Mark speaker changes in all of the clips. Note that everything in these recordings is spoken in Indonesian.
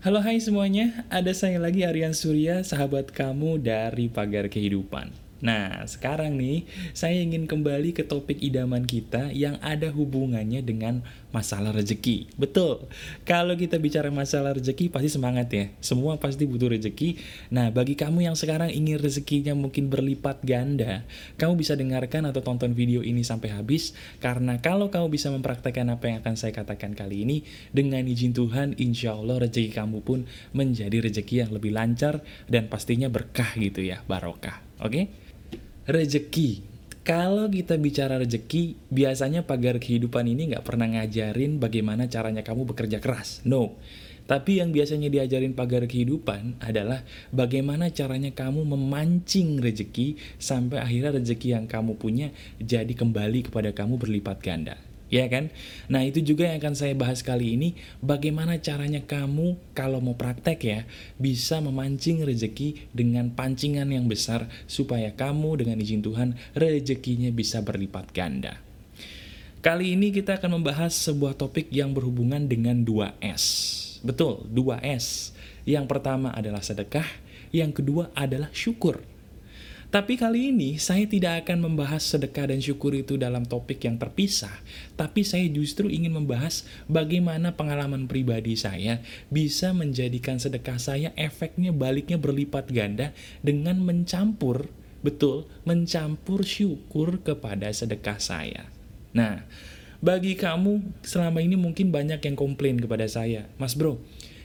Speaker 1: Halo hai semuanya, ada saya lagi Aryan Surya, sahabat kamu dari Pagar Kehidupan. Nah, sekarang nih, saya ingin kembali ke topik idaman kita yang ada hubungannya dengan masalah rezeki. Betul, kalau kita bicara masalah rezeki pasti semangat ya. Semua pasti butuh rezeki. Nah, bagi kamu yang sekarang ingin rezekinya mungkin berlipat ganda, kamu bisa dengarkan atau tonton video ini sampai habis. Karena kalau kamu bisa mempraktekkan apa yang akan saya katakan kali ini, dengan izin Tuhan, insya Allah rezeki kamu pun menjadi rezeki yang lebih lancar dan pastinya berkah gitu ya, barokah. Oke? Okay? Rezeki. Kalau kita bicara rezeki, biasanya pagar kehidupan ini nggak pernah ngajarin bagaimana caranya kamu bekerja keras. No. Tapi yang biasanya diajarin pagar kehidupan adalah bagaimana caranya kamu memancing rezeki sampai akhirnya rezeki yang kamu punya jadi kembali kepada kamu berlipat ganda ya kan? Nah itu juga yang akan saya bahas kali ini, bagaimana caranya kamu kalau mau praktek ya, bisa memancing rezeki dengan pancingan yang besar, supaya kamu dengan izin Tuhan, rezekinya bisa berlipat ganda. Kali ini kita akan membahas sebuah topik yang berhubungan dengan 2S. Betul, 2S. Yang pertama adalah sedekah, yang kedua adalah syukur. Tapi kali ini saya tidak akan membahas sedekah dan syukur itu dalam topik yang terpisah, tapi saya justru ingin membahas bagaimana pengalaman pribadi saya bisa menjadikan sedekah saya efeknya baliknya berlipat ganda dengan mencampur, betul, mencampur syukur kepada sedekah saya. Nah, bagi kamu selama ini mungkin banyak yang komplain kepada saya, Mas Bro,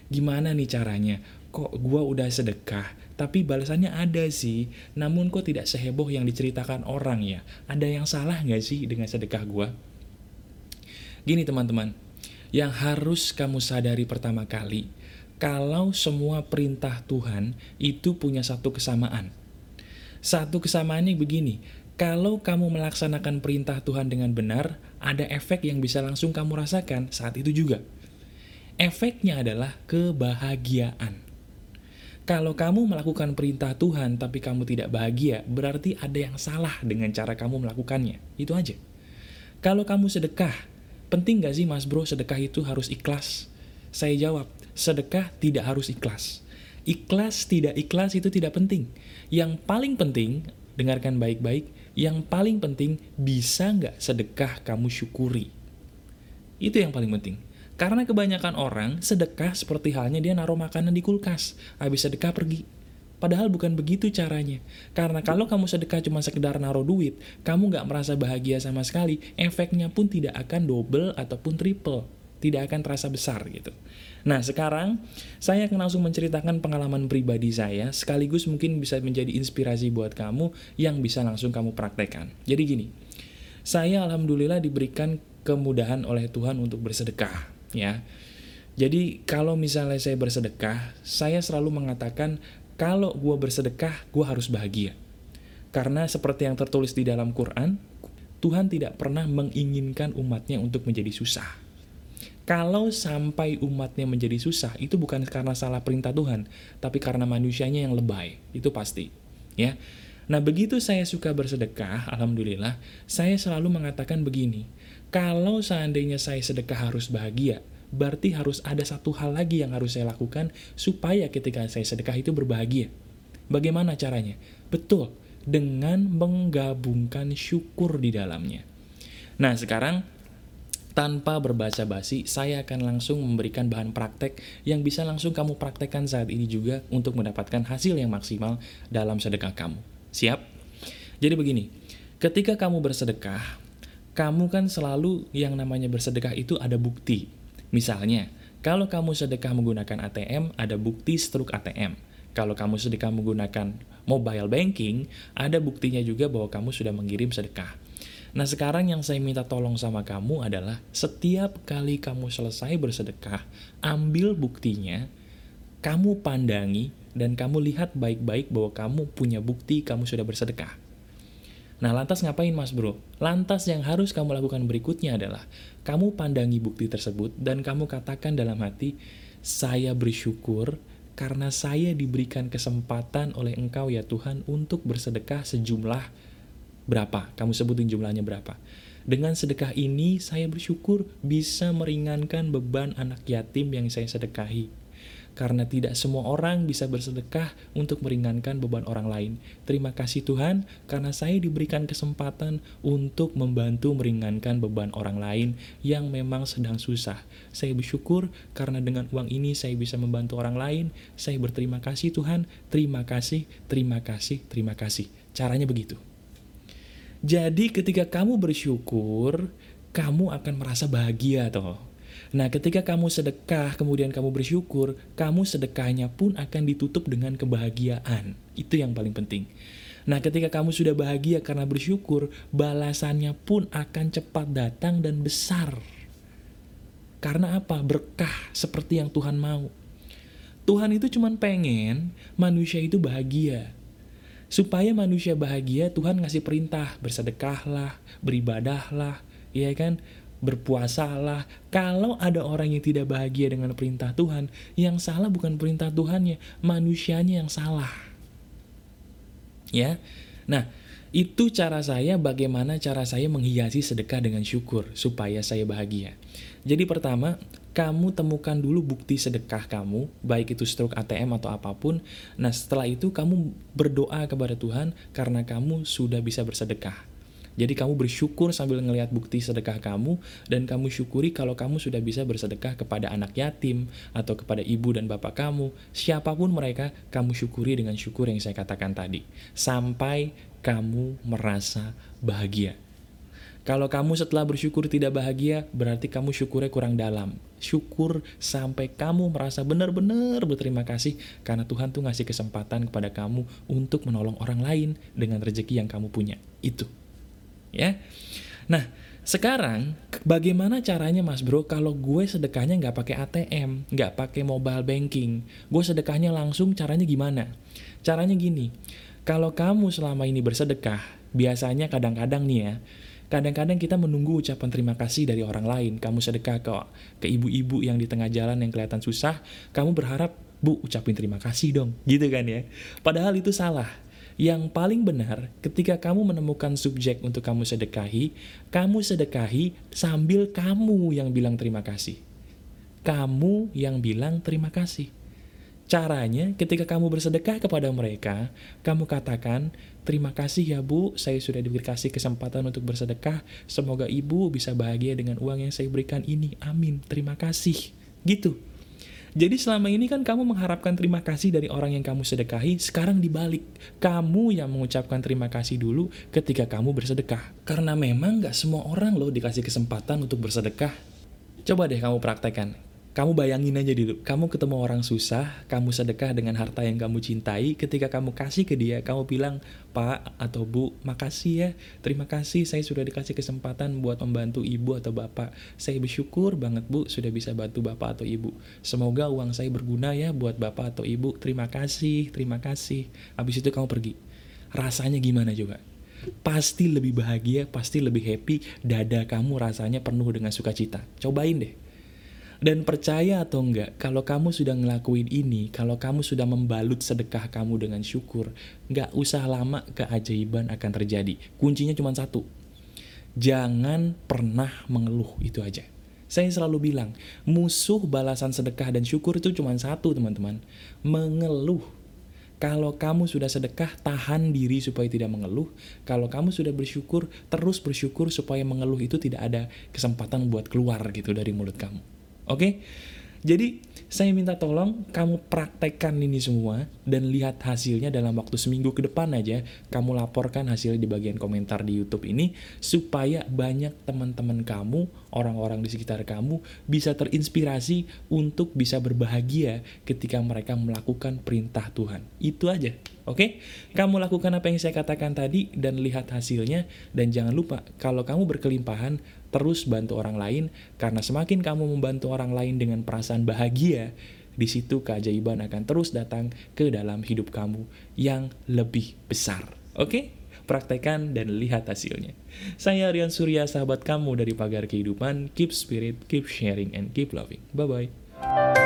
Speaker 1: gimana nih caranya? Kok gua udah sedekah, tapi balasannya ada sih, namun kok tidak seheboh yang diceritakan orang ya? Ada yang salah nggak sih dengan sedekah gua? Gini teman-teman, yang harus kamu sadari pertama kali, kalau semua perintah Tuhan itu punya satu kesamaan. Satu kesamaannya begini, kalau kamu melaksanakan perintah Tuhan dengan benar, ada efek yang bisa langsung kamu rasakan saat itu juga. Efeknya adalah kebahagiaan. Kalau kamu melakukan perintah Tuhan tapi kamu tidak bahagia, berarti ada yang salah dengan cara kamu melakukannya. Itu aja. Kalau kamu sedekah, penting gak sih mas bro sedekah itu harus ikhlas? Saya jawab, sedekah tidak harus ikhlas. Ikhlas tidak ikhlas itu tidak penting. Yang paling penting, dengarkan baik-baik, yang paling penting bisa nggak sedekah kamu syukuri. Itu yang paling penting. Karena kebanyakan orang sedekah seperti halnya dia naruh makanan di kulkas, habis sedekah pergi. Padahal bukan begitu caranya. Karena kalau kamu sedekah cuma sekedar naruh duit, kamu nggak merasa bahagia sama sekali, efeknya pun tidak akan double ataupun triple. Tidak akan terasa besar gitu. Nah sekarang, saya akan langsung menceritakan pengalaman pribadi saya, sekaligus mungkin bisa menjadi inspirasi buat kamu yang bisa langsung kamu praktekkan. Jadi gini, saya alhamdulillah diberikan kemudahan oleh Tuhan untuk bersedekah ya. Jadi kalau misalnya saya bersedekah, saya selalu mengatakan kalau gue bersedekah, gue harus bahagia. Karena seperti yang tertulis di dalam Quran, Tuhan tidak pernah menginginkan umatnya untuk menjadi susah. Kalau sampai umatnya menjadi susah, itu bukan karena salah perintah Tuhan, tapi karena manusianya yang lebay, itu pasti. Ya, Nah begitu saya suka bersedekah, Alhamdulillah, saya selalu mengatakan begini, kalau seandainya saya sedekah harus bahagia, berarti harus ada satu hal lagi yang harus saya lakukan supaya ketika saya sedekah itu berbahagia. Bagaimana caranya? Betul, dengan menggabungkan syukur di dalamnya. Nah sekarang, tanpa berbahasa basi, saya akan langsung memberikan bahan praktek yang bisa langsung kamu praktekkan saat ini juga untuk mendapatkan hasil yang maksimal dalam sedekah kamu. Siap? Jadi begini, ketika kamu bersedekah, kamu kan selalu yang namanya bersedekah itu ada bukti. Misalnya, kalau kamu sedekah menggunakan ATM, ada bukti struk ATM. Kalau kamu sedekah menggunakan mobile banking, ada buktinya juga bahwa kamu sudah mengirim sedekah. Nah sekarang yang saya minta tolong sama kamu adalah setiap kali kamu selesai bersedekah, ambil buktinya, kamu pandangi, dan kamu lihat baik-baik bahwa kamu punya bukti kamu sudah bersedekah. Nah, lantas ngapain mas bro? Lantas yang harus kamu lakukan berikutnya adalah, kamu pandangi bukti tersebut dan kamu katakan dalam hati, saya bersyukur karena saya diberikan kesempatan oleh engkau ya Tuhan untuk bersedekah sejumlah berapa? Kamu sebutin jumlahnya berapa? Dengan sedekah ini, saya bersyukur bisa meringankan beban anak yatim yang saya sedekahi. Karena tidak semua orang bisa bersedekah untuk meringankan beban orang lain. Terima kasih Tuhan, karena saya diberikan kesempatan untuk membantu meringankan beban orang lain yang memang sedang susah. Saya bersyukur karena dengan uang ini saya bisa membantu orang lain. Saya berterima kasih Tuhan, terima kasih, terima kasih, terima kasih. Caranya begitu. Jadi ketika kamu bersyukur, kamu akan merasa bahagia toh. Nah, ketika kamu sedekah, kemudian kamu bersyukur, kamu sedekahnya pun akan ditutup dengan kebahagiaan. Itu yang paling penting. Nah, ketika kamu sudah bahagia karena bersyukur, balasannya pun akan cepat datang dan besar. Karena apa? Berkah seperti yang Tuhan mau. Tuhan itu cuma pengen manusia itu bahagia. Supaya manusia bahagia, Tuhan ngasih perintah, bersedekahlah, beribadahlah, ya kan? Berpuasalah. Kalau ada orang yang tidak bahagia dengan perintah Tuhan, yang salah bukan perintah Tuhannya, manusianya yang salah. Ya. Nah, itu cara saya bagaimana cara saya menghiasi sedekah dengan syukur supaya saya bahagia. Jadi pertama, kamu temukan dulu bukti sedekah kamu, baik itu stroke ATM atau apa pun. Nah, setelah itu kamu berdoa kepada Tuhan karena kamu sudah bisa bersedekah. Jadi kamu bersyukur sambil ngelihat bukti sedekah kamu dan kamu syukuri kalau kamu sudah bisa bersedekah kepada anak yatim atau kepada ibu dan bapak kamu, siapa pun mereka, kamu syukuri dengan syukur yang saya katakan tadi. Sampai kamu merasa bahagia. Kalau kamu setelah bersyukur tidak bahagia, berarti kamu syukurnya kurang dalam. Syukur sampai kamu merasa benar-benar berterima kasih karena Tuhan tuh ngasih kesempatan kepada kamu untuk menolong orang lain dengan rezeki yang kamu punya. Itu ya. Nah, sekarang bagaimana caranya mas bro kalau gue sedekahnya nggak pakai ATM, nggak pakai mobile banking, gue sedekahnya langsung caranya gimana? Caranya gini, kalau kamu selama ini bersedekah, biasanya kadang-kadang nih ya, kadang-kadang kita menunggu ucapan terima kasih dari orang lain. Kamu sedekah ke ke ibu-ibu yang di tengah jalan yang kelihatan susah, kamu berharap bu ucapin terima kasih dong, gitu kan ya? Padahal itu salah yang paling benar, ketika kamu menemukan subjek untuk kamu sedekahi, kamu sedekahi sambil kamu yang bilang terima kasih. Kamu yang bilang terima kasih. Caranya, ketika kamu bersedekah kepada mereka, kamu katakan, terima kasih ya bu, saya sudah dikasih kesempatan untuk bersedekah, semoga ibu bisa bahagia dengan uang yang saya berikan ini, amin, terima kasih. Gitu. Jadi selama ini kan kamu mengharapkan terima kasih dari orang yang kamu sedekahi, sekarang dibalik. Kamu yang mengucapkan terima kasih dulu ketika kamu bersedekah. Karena memang gak semua orang loh dikasih kesempatan untuk bersedekah. Coba deh kamu praktekkan. Kamu bayangin aja dulu, kamu ketemu orang susah, kamu sedekah dengan harta yang kamu cintai, ketika kamu kasih ke dia, kamu bilang, Pak atau Bu, makasih ya, terima kasih saya sudah dikasih kesempatan buat membantu ibu atau bapak. Saya bersyukur banget Bu sudah bisa bantu bapak atau ibu. Semoga uang saya berguna ya buat bapak atau ibu. Terima kasih, terima kasih. Habis itu kamu pergi. Rasanya gimana juga? Pasti lebih bahagia, pasti lebih happy, dada kamu rasanya penuh dengan sukacita. Cobain deh dan percaya atau enggak, kalau kamu sudah ngelakuin ini, kalau kamu sudah membalut sedekah kamu dengan syukur, enggak usah lama keajaiban akan terjadi. Kuncinya cuma satu. Jangan pernah mengeluh, itu aja. Saya selalu bilang, musuh balasan sedekah dan syukur itu cuma satu teman-teman. Mengeluh. Kalau kamu sudah sedekah, tahan diri supaya tidak mengeluh. Kalau kamu sudah bersyukur, terus bersyukur supaya mengeluh itu tidak ada kesempatan buat keluar gitu dari mulut kamu. Oke? Jadi, saya minta tolong kamu praktekkan ini semua dan lihat hasilnya dalam waktu seminggu ke depan aja. Kamu laporkan hasilnya di bagian komentar di YouTube ini supaya banyak teman-teman kamu, orang-orang di sekitar kamu bisa terinspirasi untuk bisa berbahagia ketika mereka melakukan perintah Tuhan. Itu aja. Oke, kamu lakukan apa yang saya katakan tadi dan lihat hasilnya. Dan jangan lupa, kalau kamu berkelimpahan, terus bantu orang lain. Karena semakin kamu membantu orang lain dengan perasaan bahagia, di situ keajaiban akan terus datang ke dalam hidup kamu yang lebih besar. Oke? Praktekan dan lihat hasilnya. Saya Rian Surya, sahabat kamu dari Pagar Kehidupan. Keep spirit, keep sharing, and keep loving. Bye-bye.